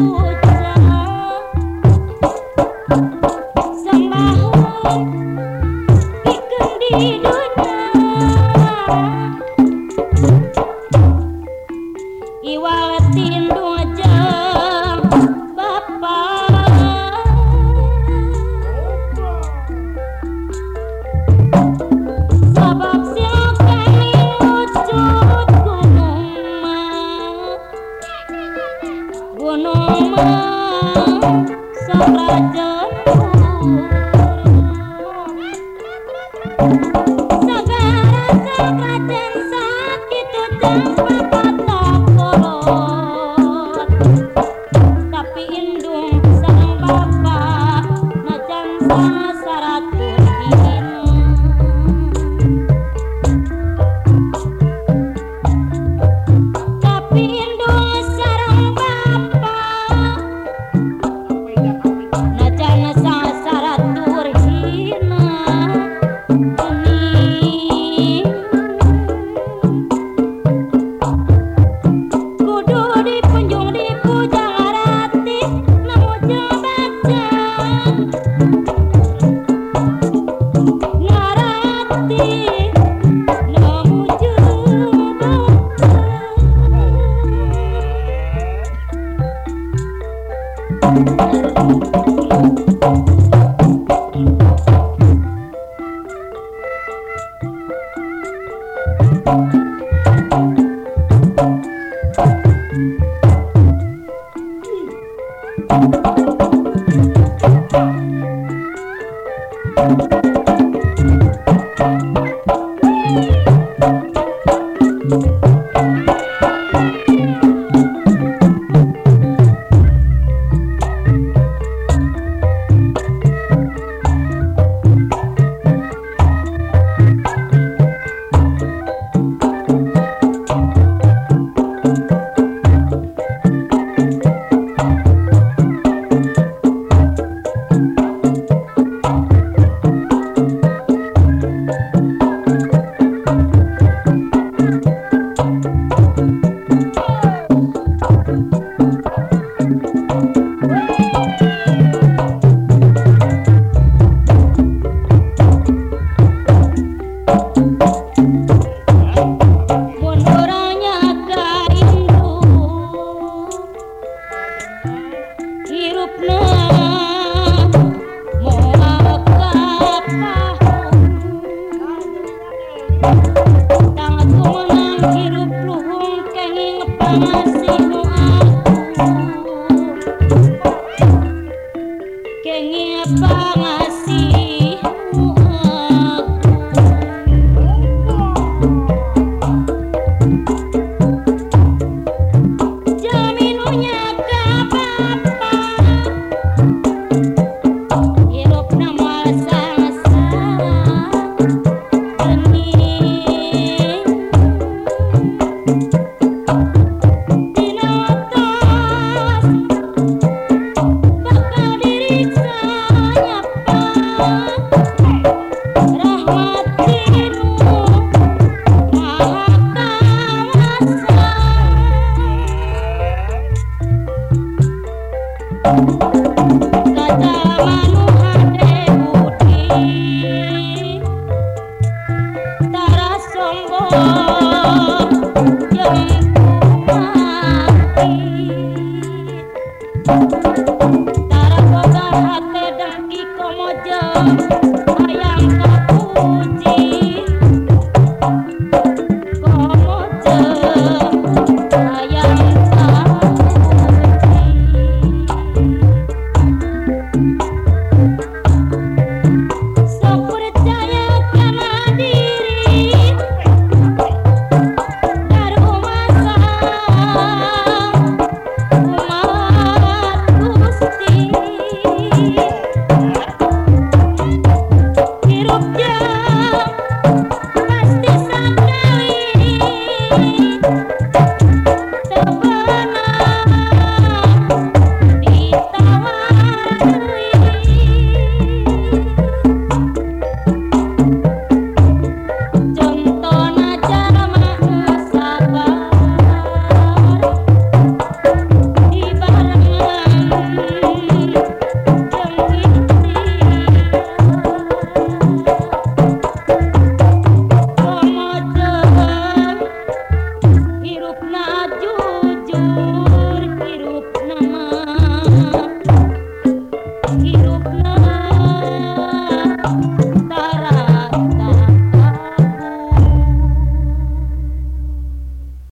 Oh. Kota hate mercy, no